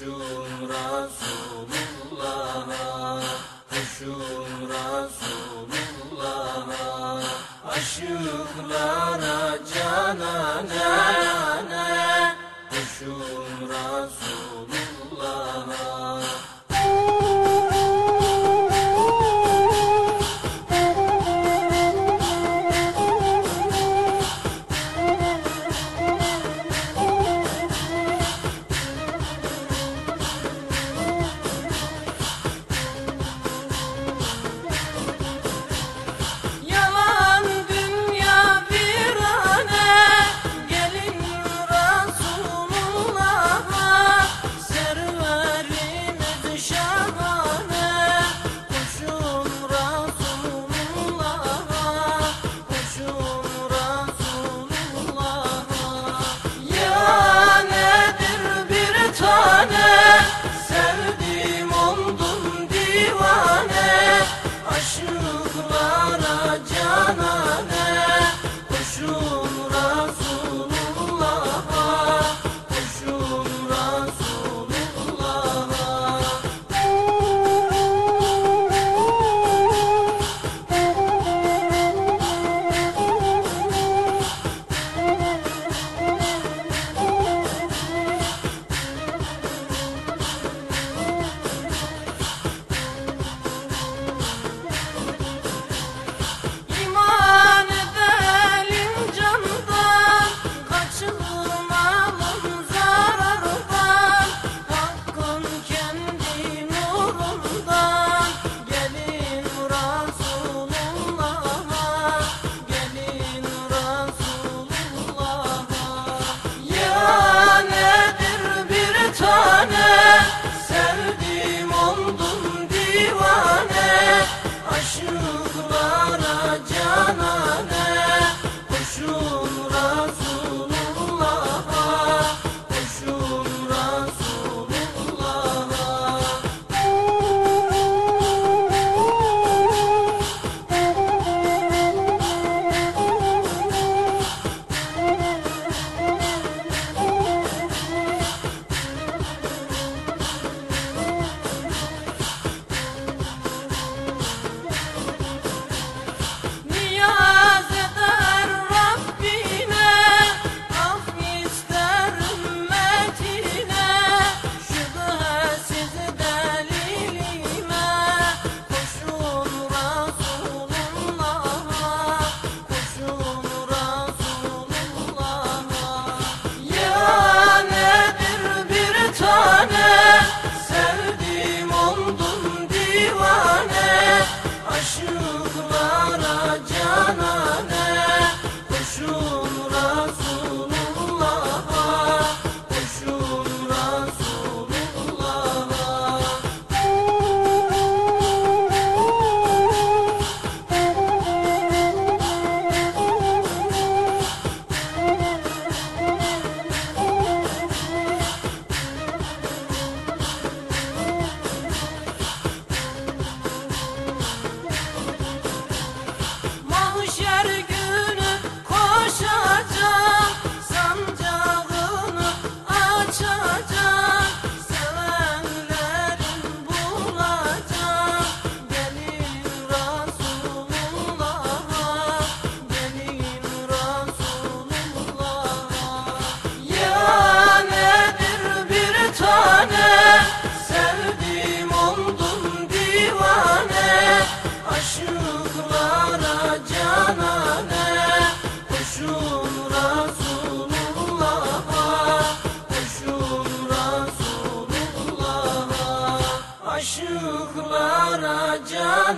Koşun Resulullah'a Koşun Resulullah'a Aşıklara canana Koşun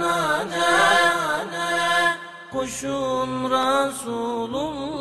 anane Koşun Resulullah'a.